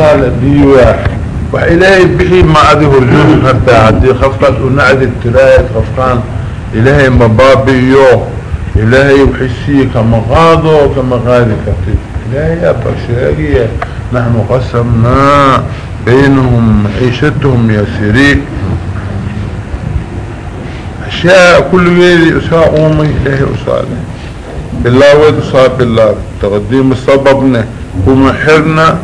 أسال ديوا وإلهي بحي ما أديه الجوز حتى هدي خفقات ونعد التلاية خفقان. إلهي مبابيو إلهي وحسي كما غاضو كما غادي كتب إلهي أبا نحن قسمنا بينهم عيشتهم يا سريك. أشياء كل يدي أساء أمي إلهي أساءني بالله ويد أساء بالله. تقديم السببنا ومحرنا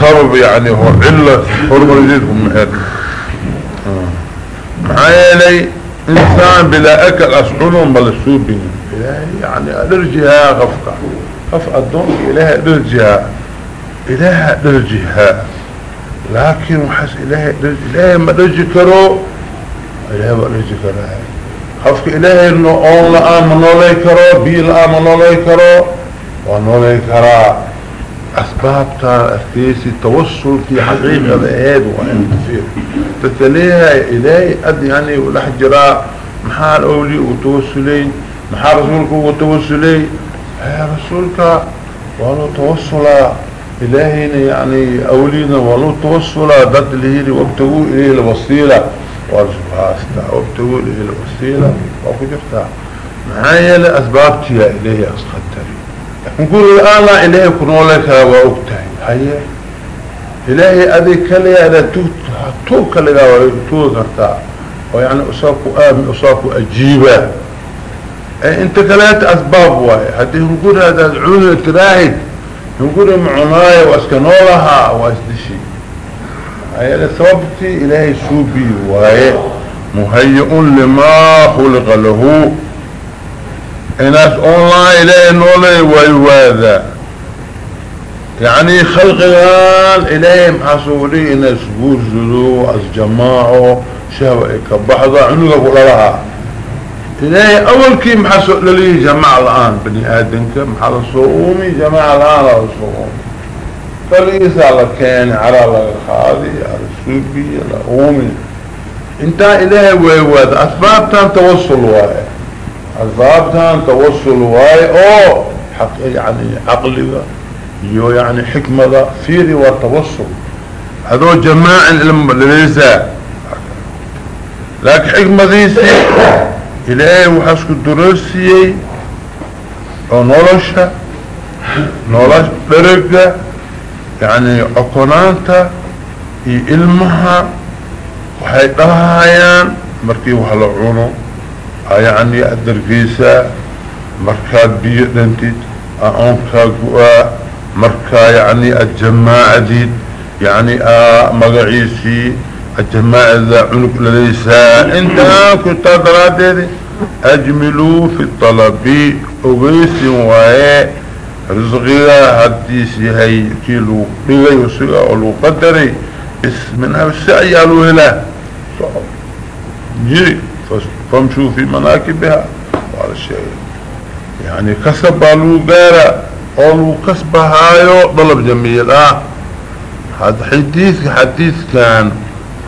سبب يعني هو علة حرم الجيد ومحرنا معايا لي إنسان بلا أكل أسعونهم بل السوبين. إلهي يعني أدرجها غفقة. غفقة دون إلهي أدرجها إلهي أدرجها لكن وحس إلهي إلهي ما أدرجي كرو إلهي ما أدرجي كرو خفك إلهي إنه أول الآن منولي كرو بي الآن منولي كرو ونولي كرو أسباب أسكيسي توصل في حقيقة الأهد وأنت فيه تتليها إلهي أد يعني ولحجراء محال أولي وتوصلي. محال رسولك وتوصلي. يا رسولك ولو توصل إلهينا يعني أولينا ولو توصل ضد الهيري وابتغوا إليه الوصيلة. والسباستا وابتغوا إليه الوصيلة. وكجرتا معايا لأسبابتي يا إلهي أسخدتري نقول الآن إلهي كنوا لك وأكتهي هيا إلهي أذي كلي على توك لك وتوك كرتا ويعني أصابك آمن أصابك أجيبة أي انت كلات أسباب واي هذه نقول هذا العون التراهد نقول معناي واسكنولها واسدشي هيا لسببتي إلهي سوبي واي مهيئ لما خلق له الناس أونلاين اليه نولي ويواذا يعني خلق الآن إليهم حصولي الناس بوزلوا اسجماعوا شهوة كبحضة عنوك لها. إلهي أول كي محسوء للي جماعة الآن بني آدنك محل صومي جماعة الآن على صومي فليس على كان على الخاضي على السوبي على أومي. انت إلهي ويواد أسباب توصل وايه أسبابتان توصل واي أو حق يعني عقلي يو يعني حكمة فيري والتوصل هذا جماع العلم ليس. لكن حكمة ديسي إلهي وحسك الدرسي أو نولشة نولش درقة يعني عقنانتا إي علمها وحي دهايان مركي وحلعونه يعني الدرقيسة مركاد بيئنتي اونكا قواء مركا يعني الجماعة دي يعني آه مقعيسي الجماعة ذا عنق لليسا. إنت كنت دراتي اجملوا في الطلب اوغيسي وهي رزقيا حديثي هاي كيلو بيغي وسيغا ولو قدري. اسمنا السعي الوهلا جي. فامشوا في مناكبها. وعلى الشيء يعني كسب له غير قالوا كسبها يو طلب جميل آه هذا حديث حديث كان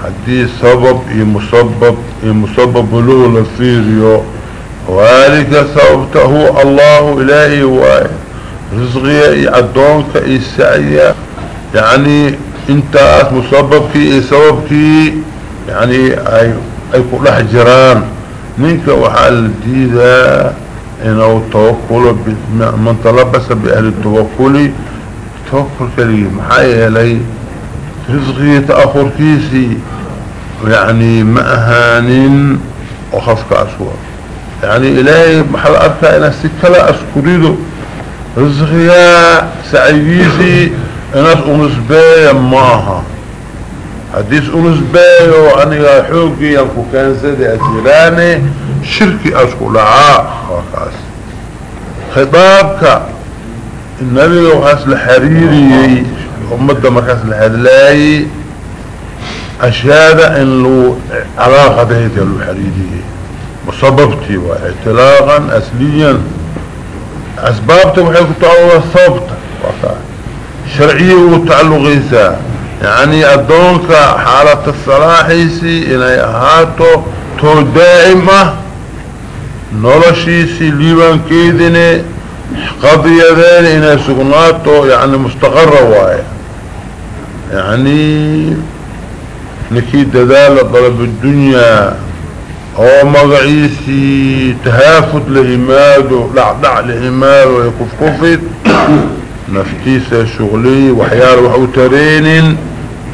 حديث سبب اي مسبب اي مسبب له لفيريو وذلك سببته الله إلهي واي رزقية عدونك اي يعني أنت مسبب كي اي سبب كي يعني أي أي كل حجران منك وحال ديدا إنه توكل من تلبس بأهل التوكل. توكل كريم. محايا لي رزقية تأخر كيسي. يعني مأهان وخفك أسوأ يعني إلهي محل أركا إنا سكلا أسكريدو رزقيا سعيديسي إناس أنسبايا معها حديث أنس بايو أنيغا حوقي ينكو كان سيدي أسيراني شركي أسكو لعاء وكاس خطابك. النبي وحاس الحريري أمد مركز الحدلاي أشهد إن له علاقة دهيت الحريري مصببتي واعتلاقا أسليا أسبابته وحيكو تعالوا الثابتة شرعية وتعلق غيثا يعني أدونك حالة الصلاحيسي إني أهاتو تو دائمة نولشيسي ليوان كيدني قضية ذين إني سقناتو يعني مستقرة وايا يعني نكي دلال طلب الدنيا هو مغعيسي تهافت لهماده لعدع لهماده يكفكفت. نفتيسة شغلي وحيال وحوترين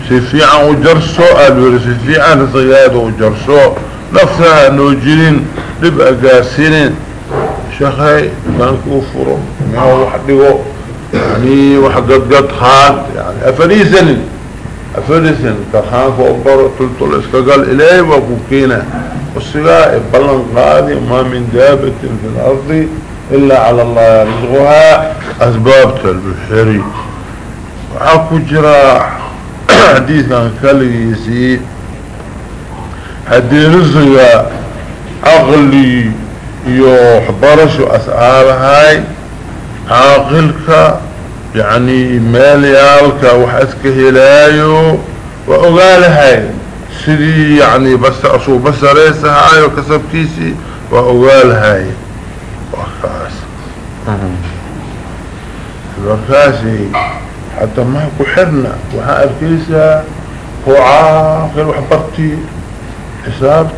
سيفيعا وجرسو الوري سيفيعا صيادة وجرسو. نفسها نوجرين لبقى قاسين شخي كان كفره ما هو وحده يعني وحقد قد خان. يعني افريسن افريسن كخان فوبر تلتل اسكقال إليه وكوكينا والسقاء بلن قادي ما من دابة في الأرض إلا على الله يرزقها أسباب البحري وعاكو جراح. حديث عن كاليسي هدي رزق عقلي يو حبرش واسعال هاي. عاقلك يعني ماليالك وحسك هلايو. وقال هاي سيدي يعني بس اصو بس ريسة هاي وكسب كيسي. وقال هاي وخاص. وخاسي حتى ما كحرنا وها الكيسة هو عاقل وحبرتي. حساب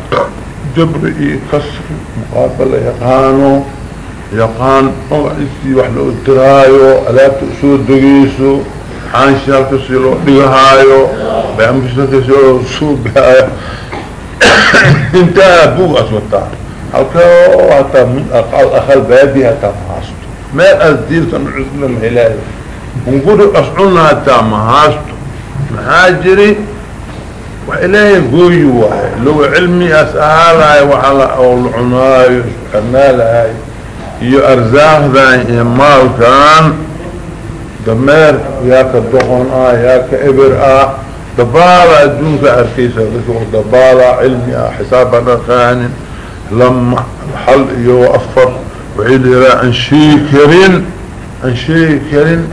جبري كسر مقابلة يقانو. يقان موعدتي وحلو الترايو ألاب تأسود دقيسو عن شارك سيلو دقهايو. بأمبسة سيلو سوق انتهى بوغ أسوطا halka hataa min akal baadi hataa mahaasto meel aas diirtan cusna mahelaayo وقودوا أسعونا هتا مهاستو مهاجري وإليه قويوا لو علمي أسأل هاي وحلا أو العناي وشكرنال هاي يو أرزاق ذاين إمال كان. دمير ياك الدخون آه ياك إبر آه دبالة جنك أركيسة دبالة علمي آه حسابة نخاني لما الحل يو أفر وعيد إلى أنشيكرين أنشيكرين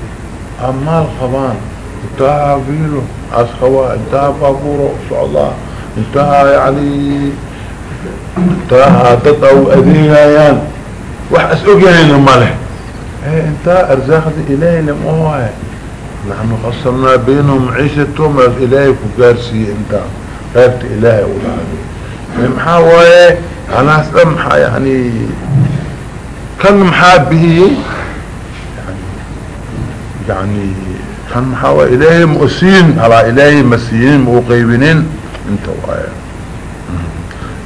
عن شيكرين عمال خبان انتهى بيلو اسخوا انتهى بابورو الله. انتهى يعني انتهى تطعو اذيهايان وح اسوقين ماله. إيه انتهى أرزاق دي إلهي لموهي نحن قصرنا بينهم عيشتهم إلهي كقارسي انت غيرت إلهي ولا محاوية أنا أسمح يعني كان يعني يعني كان محاوى إلهي مؤسين على إلهي مسيين مقيبين انت وآية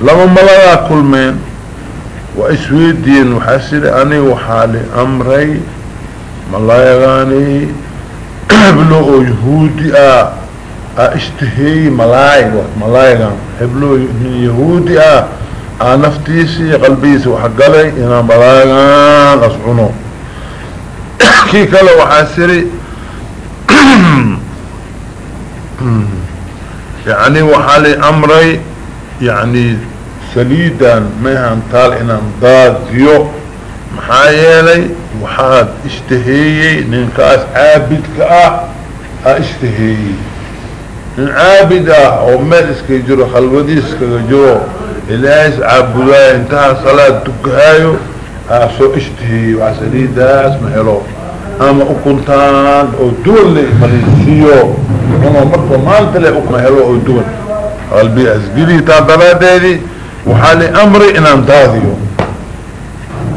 لما ملايا كل من وإسويدين وحسن أني وحالي أمري ملايا غاني بلو يهودي آه اشتهي ملاي ملاي هبلو يهودي آه نفتيسي قلبيسي وحقلي إنا ملايان كي كلا وحاسري يعني وحالي امري يعني سليدا ميهان تال أنا ضاديو محايلي وحاد اشتهيي ننكاس عابدك آه اشتهيي عابدة ومال اسكيجرو خلودي اسكيجرو إلهيس عابداء انتهى صلاة تكهايو سو إشتهي وعسلي داس مهلو. أما اكنتان أو دول لي ماليسيو أما مرضو مالت لي اك مهلو أو دول. قلبي اسقلي تابلا ديدي وحالي أمري ان امتاذيو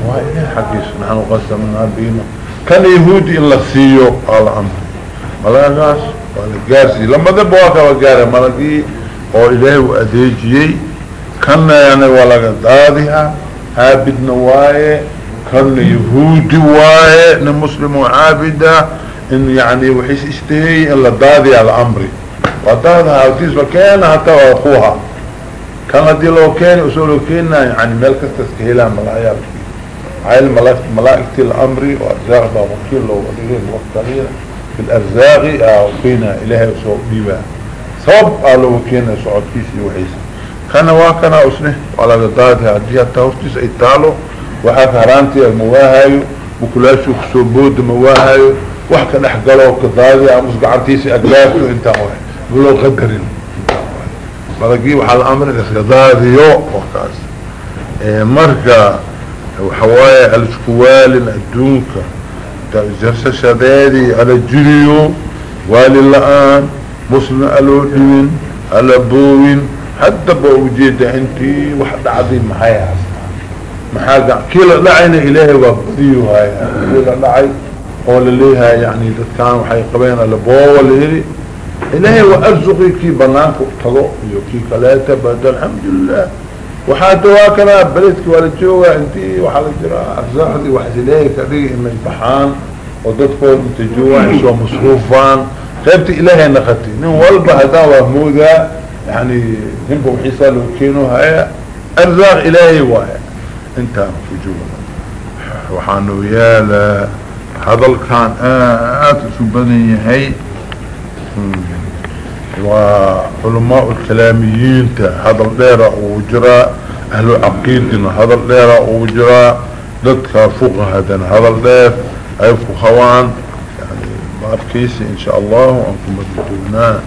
وإليه حقيس نحن قسمنا بينا. كان يهودي إلا سيو. قال امري ملاقاس والقارسي لما دبواك وقاري ملقي أو إلهي واديجيي كان يعني ولا دادها عابد نواية كان يهودي واية مسلم عابدة إن يعني وحيس إشتهي إلا دادي على أمري. ودادها وتيس وكان حتى أخوها. كان دي لو كان اصولو كينا يعني ملك تسكيلا ملايا عيل ملائكة الأمري وأرزاق دا وكيل لو وديرين وقتانية في الأرزاق أو كينا الهي وسوء بيبا. صب قالوا كينا سعود كيسي وحيسي كان واكنا أسنه ولا قدادها ديها تاوستيس اي تالو وحاك هرانتي المواهايو وكلاشو كسوبود مواهايو وحكا نحقلو كدادي عمس قعرتيسي اقلابتو انتا واحد قلو قدرين ملقي وحال أمر كداديو وكاس إيه مركا وحوايا الشكوال الدونكا جرسة شدادي على جريو والي اللقان مسلم ألو دين ألا بوين. حتى بوجيد انتي واحد عظيم محايا محاقع كلا لعين إلهي وابديو هاي كلا لعي. قول ليها يعني كان وحي قبين لبوه اللي إلهي وأرزقي كي بناك اقتضوا يوكي كلاتا بعد الحمد لله. وحاد واكنا بلدك ولا جوه انتي وحال جرا ارزاقدي وحزليه كدي ان امتحان وددكو انت جوه شو مصروفان. خيبت إلهي نقتي. نين والبا هدا وهمودا يعني ننبو حيسا كينو هاي ارزاق إلهي واي انت في جوه وحانو يالا هذا كان آت سبني هي وعلماء الكلاميين هذا الديرة وجراء أهل عقيدنا هذا الديرة وجراء ضدك فوق هذا هذا الدير أي فخوان يعني ما أبكيسي إن شاء الله وأنكم بدلنا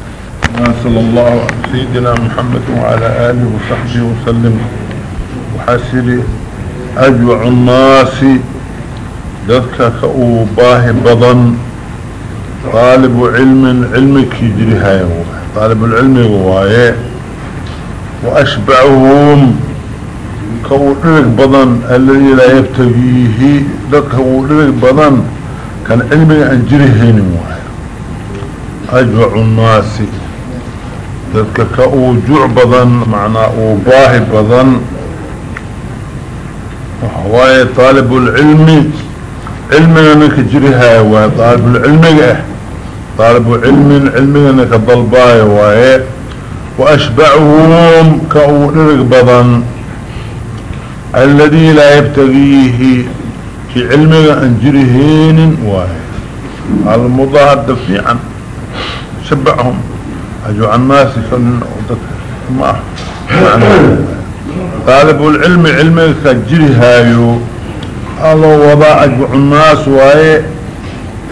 صلى الله على سيدنا محمد وعلى آله وصحبه وسلم. وحاسري أجوع الناس. ذاتك كأوباه بضن. طالب علم علمك يجري هاي طالب العلم هوايه وأشبعهم. كورك بضن الذي لا يبتغيه. ذاتك كورك بضن كان علمي أنجري هين وايه أجوع الناس. ذاتك كأوجوع بضن معنى أوباه بضن. وهواي طالب العلم علمنا انك جريها وطالب العلم طالب علم علمنا انك ضلباي وايه وأشبعهم كأولرق بضن. الذي لا يبتغيه في علمك أن جريهين وايه المضاهد دفيعا شبعهم. اجوع الناس فن ما طالب العلم علمك جريهايو الله وضع أجبع الناس وهي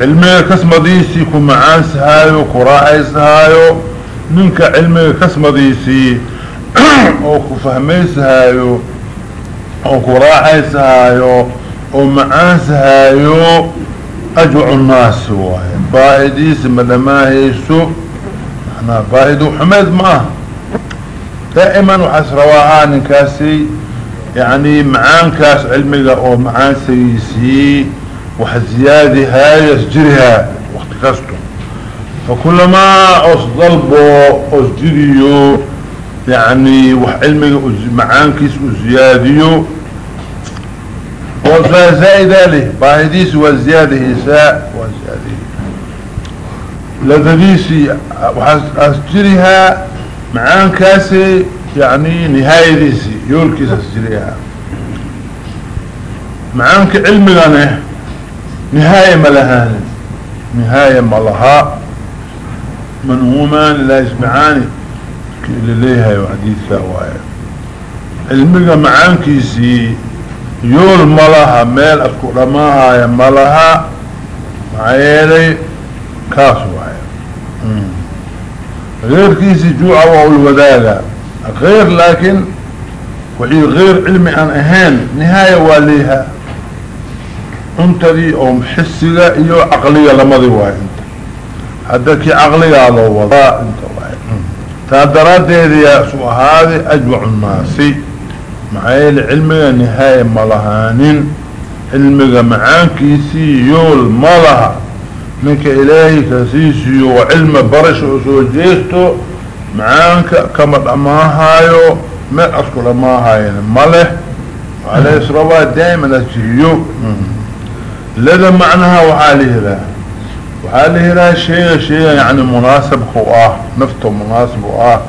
علمي كسم ديسي كمعانس هايو كراعيس هايو. ننك علمي كسم ديسي. أو كفهميس هايو. أو كراعيس هايو. أو معانس هايو. أجوع الناس وهي باهديس مدما هيسو إحنا باهدو حمد ما. دائما وحسرواها نكاسي يعني معان كاس علمي أو معان سيسي وحزيادي هاي يسجرها وقت كاستو. فكلما اصدلبو اصجريو يعني وحلمي معان كيس ازياديو وزائدة له باهديس وزيادة ساء وزيادة لذليسي وحسجرها معان كاسي يعني نهاية ديسي يولكي سجريها معانك علمي لنا نهاية ملهان نهاية ملها من هما لا يسمعاني لليها وحديثة وآية. علمي معانك سي يول ملها ميل أذكر ماها ملها معيالي كاس وآية غير كيسي جوع والوداغة غير لكن وحي غير علمي عن أهان نهاية واليها. انت دي أو محسية إيو عقلية لماذي واي انت حدك عقلية على وضاء أنت واي تادرات دي سوء هذه أجوع الناس معايا العلمي نهاية ملهانين. علمي معانكيسي يول ملها. منك إلهي كسيسي وعلم برش وسوجيستو معانك كما دماهايو ما أذكر ماهايو ماله؟ عليه الصلاة دائما أجيو لذا معناها وحاله له وحاله له شيء شيء يعني مناسب هو نفته مناسب هو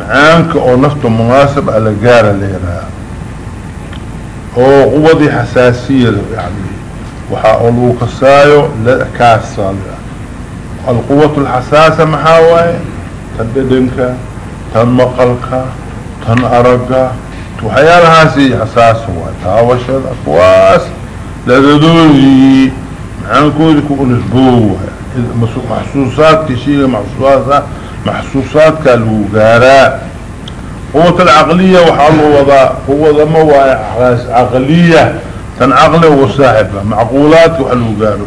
معانك أو نفته مناسب على قارة ليها أو قوضي حساسية يعني. وحاولوا كسايو لا كاسا القوة الحساسة محاوية تددنك تن مقلك تن أرقا وحيالها سي حساس هو تاوشد أكواس لذدوزي معان كودك ونسبوه محسوسات كشيء محسوسات محسوسات كالوغاراء قوة العقلية وحالو وضع قوة ذا عقلية. تن عقلي وصاحبة معقولات وحلو قالوا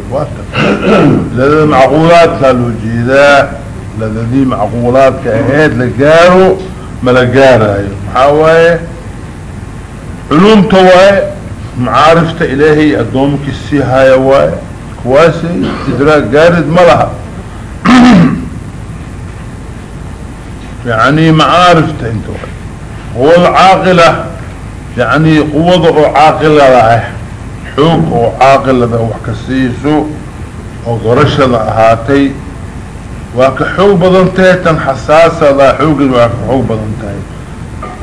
لذا معقولات كالو جيداء لذي معقولات كأهيد لقارو ما لقارا محاوية علوم تواي معارفة إلهي أدومك السيحة يواي كواسي إدراك قارد ملها. يعني معارفة انتو هو العاقلة يعني قوة عاقلة له حوق وعاقلة ذا وحكسيسو وغرشة هاتي واك حوق بدنتي حساسة ذا حوق واك حوق بدنتي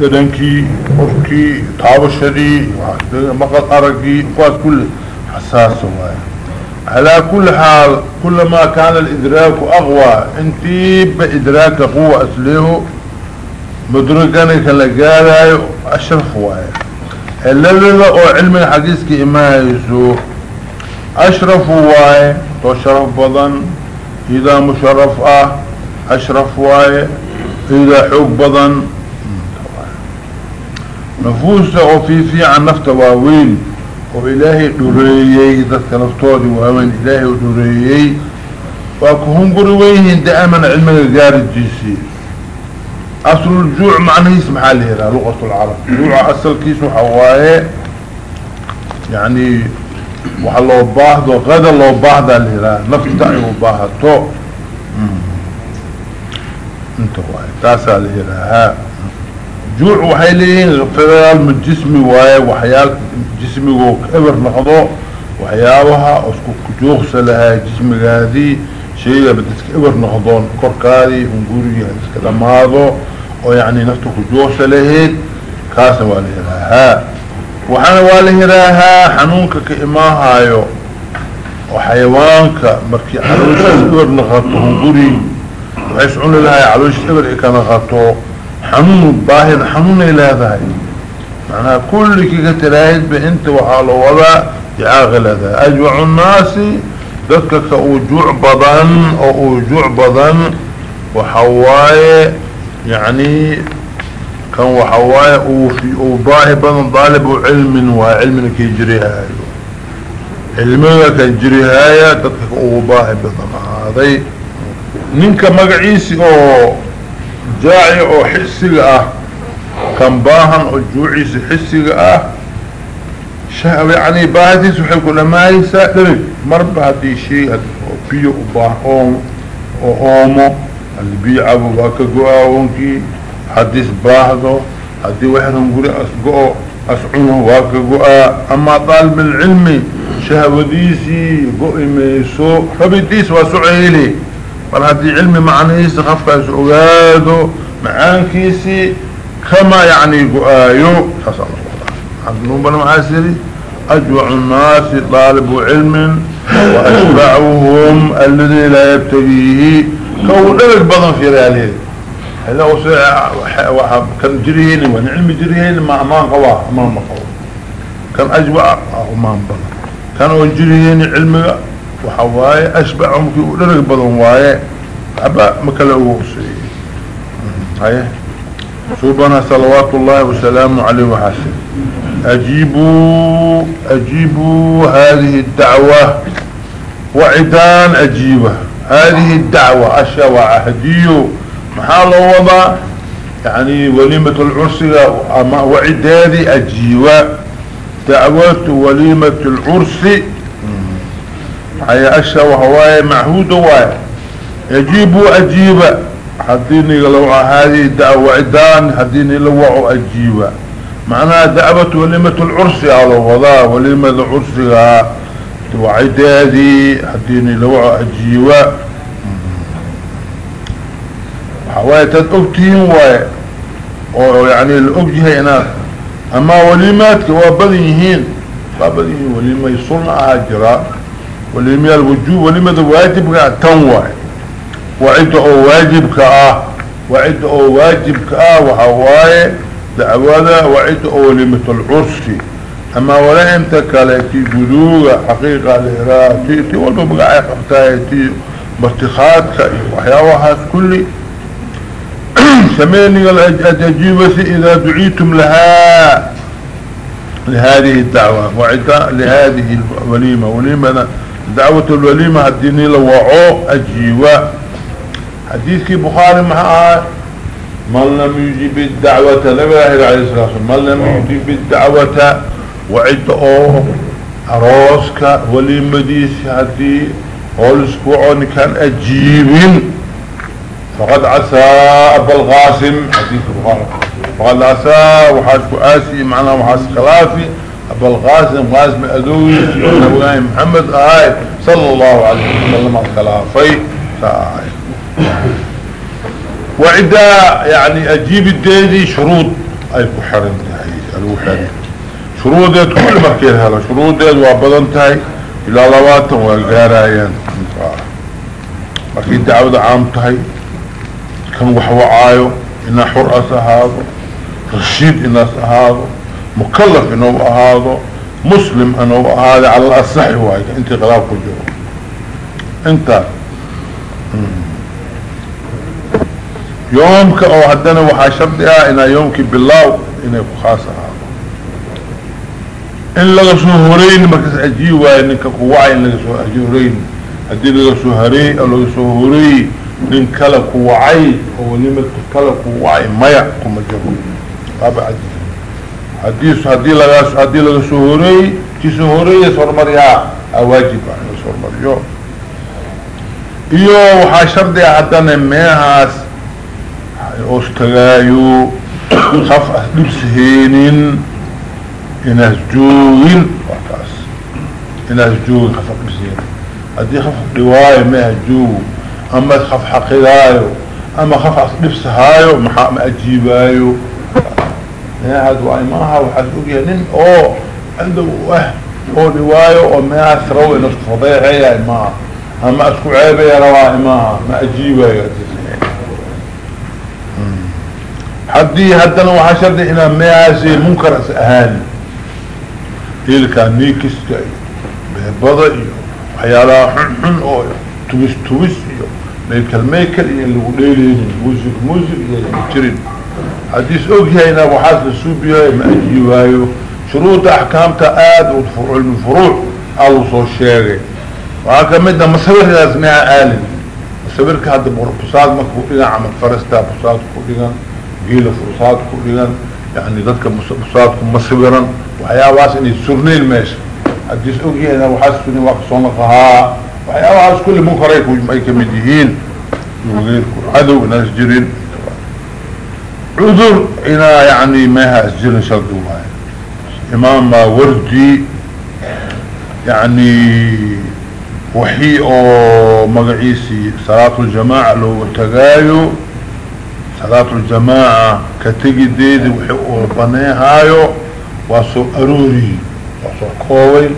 دنكي قفكي طابشري مقل أرقي قوات كل حساسة واي على كل حال كلما كان الإدراك أغوى انتي بإدراك قوة أسليه مدركاني كان لقاله أشرف واي اللذة أو علم الحديث كإما يسو أشرف واي تو شرف بضن إذا مشرف آه أشرف واي إذا حق بضن. نفوسه وفي في عن نفط واوين وإلهي دريي ذاتك نفطوري وأمن إلهي دريي وأكهم قرويهن دائما علم الجار الجيسي. أصل الجوع معنى اسم حالها لغة العرب جوع أصل كيسو حوايه يعني وحلو باهدو غدا لو باهدا لها نفتعي وباهدو انت واي تاسع لها جوع وحي ليهن غفرال من جسمي واي وحيال جسمي وكبر نقضو وحيابها اسكو كجوغس لها جسمي هذه شيء بدك ابر نقضون كوركاري ونقولي كده ماضو ويعني نفتك جوغس لهيد كاسا والهراها وحنا والهراها حنونك كإماهايو وحيوانك مركي عروش ابر نقضو ونقولي وحيسعون لها عروش ابر اكا نقضو حنون باهر حنون إلى هذا معناها كل كي قتلاهد بأنت وحال وضع يعاغل هذا أجوع الناس dadka ka uu juuc badan oo uu juuc badan waxa waaye yacni kan waxa waaye uu fi uu baahi badan daalibu cilmin waaye cilmina kii jirihaayo. Cilmiga ka jirihaaya dadka ka ugu baahi badan ahaaday ninka magaciisi oo jaaci oo xisiga ah kan baahan oo juuciisi xisiga ah yacni baahidiis waxay ku dhamaayeysaa dhelig مربع هدي شيء بيو وباه اوم اومو اللي بيعبو باكا قواه حديث باهدو هدي وحرم قولي اسقو اسعنه واكا قواه اما طالب العلمي شهوة ديسي قوئي ميسو ربي ديس واسعيلي بل هذه علمي معنيس خفك سؤاده معانكيسي كما يعني قآيو حسن الله حقنون بنا معاسري أجوع الناس طالب علم وأشبعهم الذي لا يبتغيه. كونك بضن في رياله. هذا هو كان جريهين وان علم جريهين ما أمان قواه أمان قواه كان أجوع أمان بضن كانوا جريهين علم وحواي أشبعهم أولئك بدون واي. أبا مكلوه سي هاي. سبحانه صلوات الله وسلامه عليه وحسن. أجيبوا أجيبوا هذه الدعوة. وعدان أجيبه. هذه الدعوة أشياء وعهديو محال وضع يعني وليمة العرس وعدادي أجيبه. دعوة وليمة العرس. هي أشياء وهواية معهودة واي يجيبوا أجيبه حديني لو هذه الدعوة عدان حديني لو أجيبه. معناها دعوة وليمة العرس على وضاء وليمة العرس وعدادي حديني لو أجيوة حواية تدقتين واي يعني الأبجه هنا أما وليمات كوابديهين فابديهين وليمة يصنع أجراء وليمة الوجوب وليمة واجب تنوى. وعد أو واجب كآه وعد أو واجب كآه وحواي دعوانا. وعد أولمة العرس. أما ولا انت كالتي بلوغة حقيقة الإراء تي والبو بقى قفتايتي بارتخاتك وحياوها كل سميني الأجيبة إذا دعيتم لها. لهذه الدعوة. وعد لهذه الوليمة. وليمة دعوة الوليمة الديني لوعو حديث بخاري معاه من لم يجيب الدعوة نبي عليه الصلاة والسلام. من لم يجيب الدعوة وعد أو أروسك ولي مديس هدي أسبوع كان أجيب فقد عسى ابا الغاسم حديث البخاري فقد عسى وحاس آسي معنا وحاس خلافي ابا الغاسم غاسم ادوي نبي محمد آي صلى الله عليه وسلم الخلافي. وعدا يعني أجيب الديدي شروط. أي كحرن تهي شروط كل مركين هلا. شروط وابدن تهي إلى لواتن وقارايان مركين دعوة تهي كان وحوعايو إنا حرأس هذا. رشيد إناس هذا. مكلف إنه هذا. مسلم إنه هذا. على الأصح هواي أنت غلاب كجو. أنت. يومك أو هدنا وحا شرطها أنا يومك بالله إنا خاصة. إن لغا سهرين مركز أجي واي انك قواعي إن لغا سهرين هدي لغا سهري أو لغا سهري من كلا قواعي أو نمت كلا قواعي ميع كما بابا عجي حديث هدي لغا هدي لغا سهري تي سهري يسور مريا. أواجب يسور مريو iyo waxaa shardi ah haddana meehaas ostagaayo qaf ah إناس جوغين وحكاس إناس جوغين خفق مسيح هذي خفق دواية ما هجوغ أما تخف حقيد هايو أما خفع نفس هايو محاق ما أجيب هايو ها دواية ما هاو حسوك ينين أوه عنده أوه أوه دواية وما أثروا إنه فضيعي يا إما أما أسكو عيبة يا رواه ما. ما أجيب هايو حدي هدنا وحشرنا إنا ما أزي منكر أهاني تلك نيكس بهبضة إيو. وحيالا حن حن أو توس توس إيو. ميكل ميكل ايو اللي قليلين موزيك موزيك ايو مجرين حديث أوكي هنا وحاسد السوبيا ما اجيبه شروط أحكامتا آد وفروع المفروع الله صو الشيغي وهكذا مصور لازمها آلم. مصورك هذا بصاد ما كودينا عمل فرستا بصاد كودينا جيل فرصاد كودينا يعني ذاتك بصادكم مصورا وحيا واس إني سرنين ماشي حديث اوجي أنا وحسني وقصونا فها وحيا واس كل منكر يكون اي كمديهين وغير عدو ناس جرين. عذر أنا يعني ما هاسجرين شرطوا إمام وردي يعني وحي أو مقعيسي صلاة الجماعة لو تقايو صلاة الجماعة كتجي ديدي وحي أو بنيهايو واسو أروري واسو كوي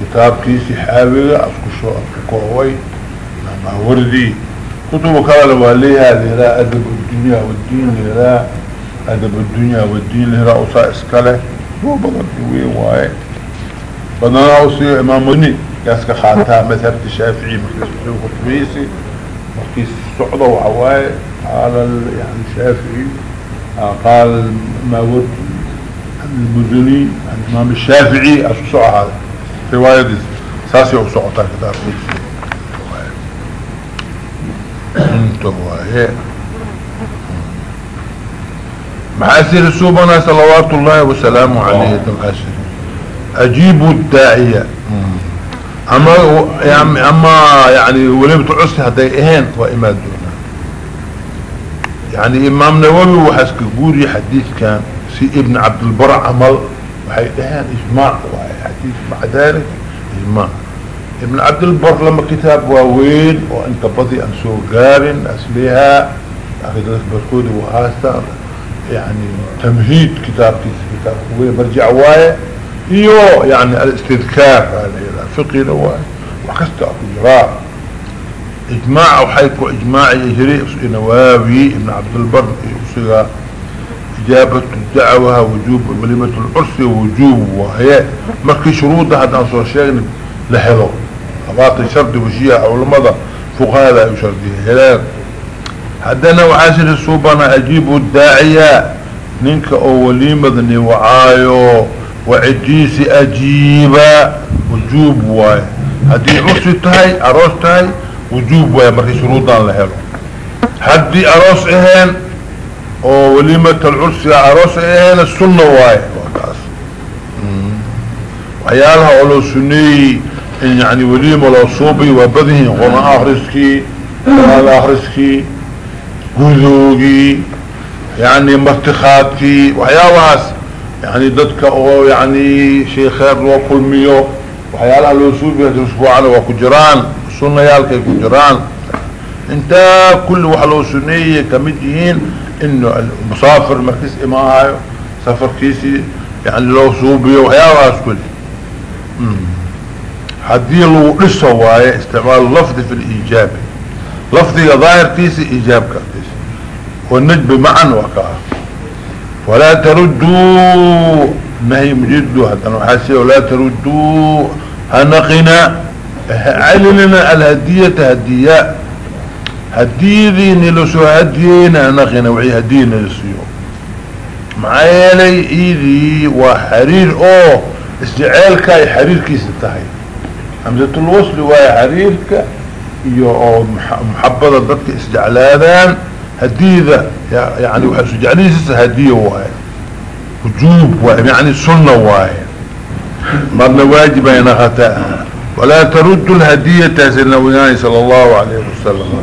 كتاب كيسي حابقة اسكو شو أسكو كوي لما وردي. كتب كلا لواليها لا أدب الدنيا والدين لا أدب الدنيا والدين لها اصا إسكالة. هو بضل وين واي. بدنا أوصي إمام مني ياسك خاتها مذهب الشافعي مركز حسين خطبيسي مركز السعودة وعواي. قال يعني الشافعي قال ما ود المدني الإمام الشافعي أسوسع هذا رواية دي. ساسي أسوع كتاب أنت هو محاسر السوبنا صلوات الله وسلامه عليه تنقاشر أجيبوا الداعية أما يعني أما يعني وليبت عسي هدي اهين وإماد دونا يعني إمام نووي وحسك قوري حديث كان سي ابن عبد البر عمل وحي اهين إجماع حديث مع ذلك إجماع. ابن عبد البر لما كتاب واوين وأنت بضي أن سو قارن أسليها اخذ لك بركودي وهاستا يعني تمهيد كتاب كتاب هو برجع واية. ايو يعني الاستذكار فقه لواي وكست أجراء إجماع أو حيث إجماع يجري نواوي ابن عبد البر يسيغا إجابة الدعوة وجوب وليمة العرس وجوب وهي مركي شروط هذا أنصر الشيء لحظة. أباطي شرط وشيء أو المضى فوق هذا يشرده هلال. حدنا وعاشر الصوبنا أجيب الداعية. نينك أولي مذني وعايو وعديسي أجيبا. وجوب واي. هدي عرسي تهي عروس تهي. وجوب واي مركي شروطان لهلو حدي أروس اهين أو وليمة العرس أروس اهين السنة واي وكاس وحيالها أولو سني يعني وليمة لو صوبي وبذهن قرآن اخرسكي قرآن اخرسكي قذوقي يعني مرتخاتي وحيالهاس يعني ددك أو يعني شيء خير وكل ميو. وحيالها لو سوبي هتسبوعنا وكجران. السنة يالك كجران انت كل وحلو سنية كمديين انه المسافر مركز اماهايو سفر كيسي يعني لو سوبي وحيالها كل. حدي لو لسه واي استعمال اللفظ في الإيجاب. لفظي ظاهر كيسي إيجاب كيسي والنجب معا وكاه ولا تردوا نهي مجدوا حتى نحاسي ولا تردوا هنقنا. عللنا الهدية هدية. هديدي نلسو هدينا هنقنا وعي هدينا لسيو معايا لي ايدي وحرير اوه استعالك أي حرير كيس التحي حمزة الوصل وهي حريرك iyo محبضة ضدك استعلادان هديدة يعني وحسو جعليسة هدية واي وجوب واي يعني سنة واي مرنا واجبة ينغتاها ولا ترد الهدية سيدنا وناني صلى الله عليه وسلم.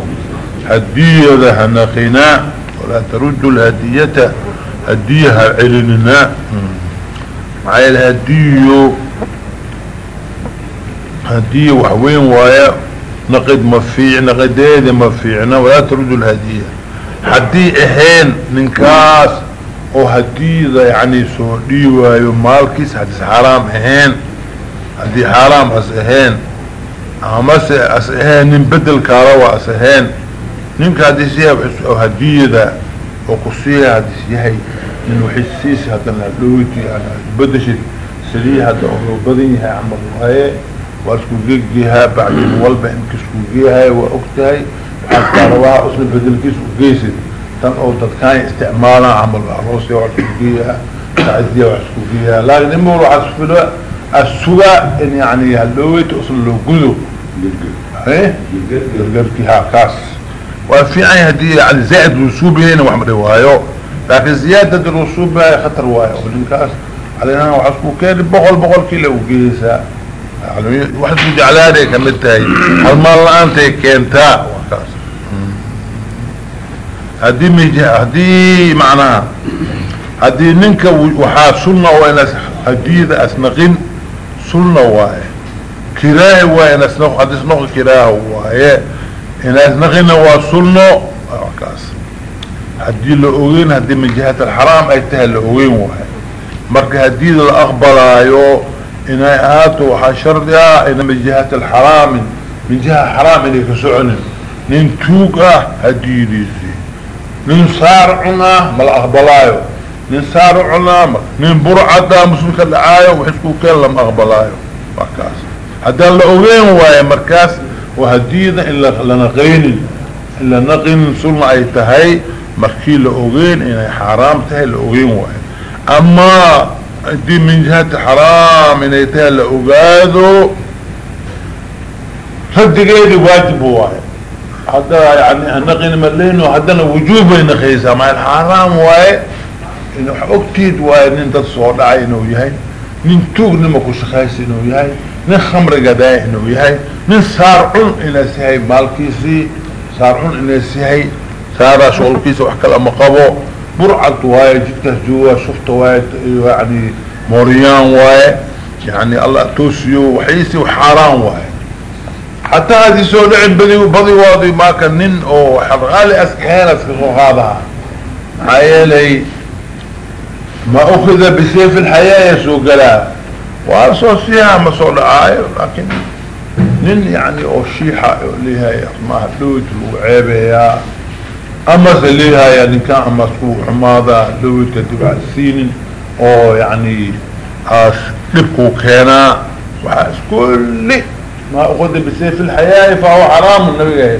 هدية ذا هنقنا ولا ترد الهدية هدية علننا معايا الهدية. هدية وحوين وايا نقد مفيع نقديد مفيعنا ولا ترد الهدية. حدي اهين ننكاس. أو هدية يعني سو ديوايو مالكيس حديث حرام اهين haddii xaaraam as ahayn amase as ahayn nin bedelkaala waa as ahayn ninka haddii siyaab oo hadiyada oo kusiya hadis yahay nin waxisiis haddana dhowti badashid saliya hadda oo badan yahay camal waaye waa isku gegyahaa bacdin walba inka isku geeyahay waa ogtahay waxaad kaarabaa usna bedelkiis u geysid. Tan oo dadkaan isticmaalaan camal aroosiya waa isku geeyaha tacdiya waa isku geeyaha laakiin nima waxaas fila السوى إن يعني هاللوت أصل له قدو إيه يرقركي ها كاس. وفي عين هدية يعني زائد رسوبي هنا وحمد روايو لكن زيادة الرسوب هاي خطر واي ولنكاس علينا وحسبو كان بقول بقول كيلو وقيسا يعني واحد في جعلاني كمتاي المال أنت كنتا وكاس. هدي ميجي هدي معناها هدي ننك وحا سنة وين هدي اسنقين سنة واي كراه وين اسنق هدي اسنق كراه واي إن اسنقين وسنة وكاس هدي لأوين هدي من جهة الحرام ايتها لأوين واحد. مركا هدي لأقبلايو إناي آتو وحاشردها إنا من جهة الحرام من جهة حرام إني كسعن نين توقع هدي ليسي نين صارعنا مال أقبلايو نين صارعنا نين برعدا مسلك العايو وحسكو كلم أقبلايو مركاس هدي لأوين واحد مركاس وهدينا إلا لنقين إلا نقين سلنا أي تهي markii la ogeyn inay xaaraam tahay la ogeyn waayo ama hadii min jihati xaraam inay tahay la ogaado radigeedi waajib waayo hadda yani anaqin maleyno haddana wujuub bay naqaysaa maa xaaraam waaye in wax ogtiid waaye nin dad soo dhacay inuu yahay nin tuugnima ku shaqaysa inuu yahay nin khamriga daaya inuu yahay nin saar cun inaas yahay maalkiisii saar cun inaas yahay سارة شغل كيسة وحكا مقابو برعد واي جدك جوا شفت واي يعني موريان واي يعني الله توسيو وحيسي وحاران واي حتى هذه سو لعب بدي وبضي واضي ما كان نن أو حرغالي اسكهان اسكسو هذا عيالي ما أخذ بسيف الحياة يسو قلا وارسو سيها ما سو لعاير لكن نن يعني أو شيحة لها ما هدوت وعيبها أما سليها يعني كان مسؤول حماضة لو تتبع السين. أو يعني لبقوا كينا. وحاس كل ما أخذ بسيف الحياة فهو حرام النبي قال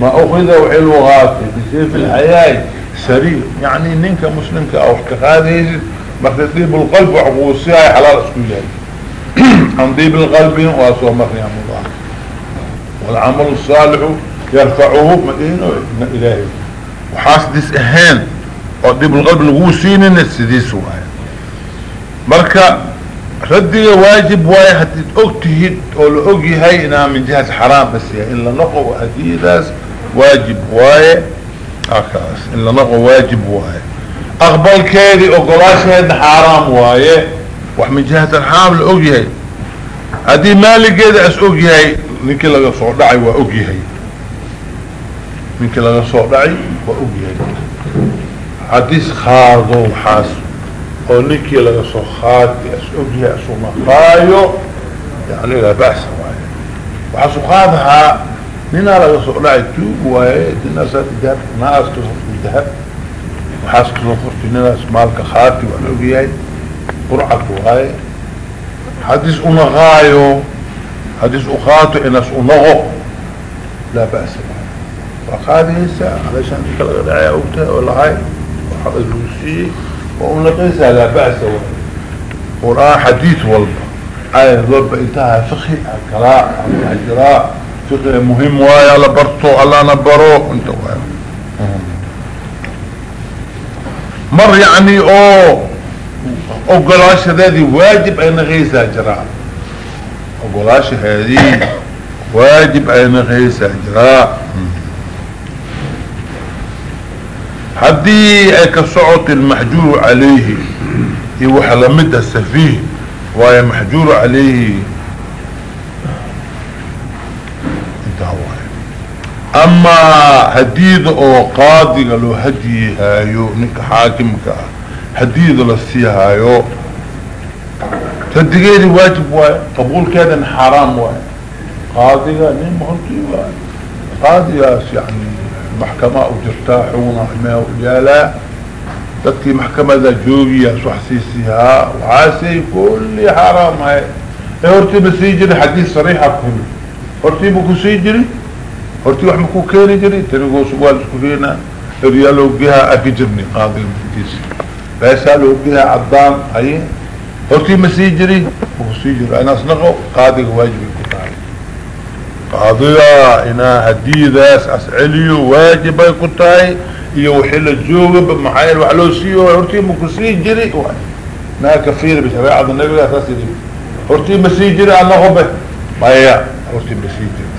ما أخذ وحلو غاتي بسيف الحياة. سريع. يعني ننك مسلمك أو كهذه مرتدي بالقلب وعقوصيها حلال اسكولها عن ضيب القلب واسوى مريم الله. والعمل الصالح يرفعه مدينه إلهي وحاس ديس اهان وديب القلب الغوسين السديس واي. مركا ردي واجب واي حتى اكتهد أو لأوجي هاي أنا من جهة الحرام بس يعني إلا نقو هديداس واجب واي. markaas in la naqo waajib waaye aqbalkeedii ogolaasheedna xaaraam waaye wax min jihat alxaram la ogyahay haddii maaligeeda as ogyahay ninkii laga soo dhacay waa ogyahay ninkii laga soo dhacay waa ogyahay hadiis qaado waxaas oo ninkii laga soo qaadi as ogyahay asuu naqaayo yani laa basa waaye waxaasu qaadahaa tuug waaye dinaasaa dahab naas kasoo furtay dahab waxaas kasoo furtay ninaas maalka khaati waan ogyahay burcad waaye haddiis unaqaayo haddiis uqaato inaas unaqo laa ba'sa waaye waa qaadaysa alashaan ninka laga dhacaya ogtahay oo lahay waxaa lagu siiyey ونقيسها لا بأس قرآن حديث والله آية ضرب انتهى فقه القراء الجراء فقه مهم وايا لبرطو الله نبرو. انت وايا مر يعني أو اقلاش هذه واجب أن غيسها جراء اقلاش هذه واجب أن غيسها جراء هدي اي كسعط المحجور عليه. يوحى لمدة السفيه وهي محجور عليه انت هو أما هديد أو قاضي لو هدي هايو نك حاكمك هديد لسي هايو. تدقيري واجب واي قبول كذا حرام واي. قاضي نين مهلتي واي؟ قاضي يعني محكمة وجرتا حونا حماه وجالا تدكي محكمة ذا جوبية سوحسيسيها وعاسي كل حرام هاي. هورتي بسيجري حديث صريحة كله هورتي بكو سيجري هورتي وحمكو كيني جري تنقو سؤال سكرينا ريالو بها أكجرني قاضي المفتيسي فيسالو بها عضان هاي هورتي مسيجري بكو سيجري أنا اصنقو قاضي واجبي كتاري قاضية إنا هديداس أسعليو واجب كتاي iyo wixii la jooga maxaa yeel wax loo siiyo hortii ma ku sii jiri naa kafiir bishariicada nabiga saas yidhi hortii ma sii jiri alla hube maya hortii ma sii jiri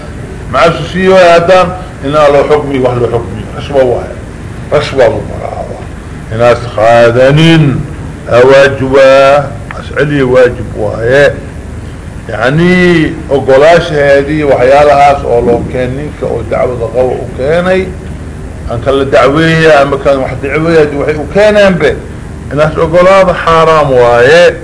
مع السوسيه يا آدم ان له حكمي وله حكمي. اشبه واحد. اشبه المراعبه الناس خادنين أواجب اسعلي واجب وايه يعني أقولاش هذه وحيالهاس أو لو كانينك أو دعوة غوء وكاني انك اللي دعوية أما كان واحد دعوية دي وحي وكانين به الناس اقولاش حرام وايه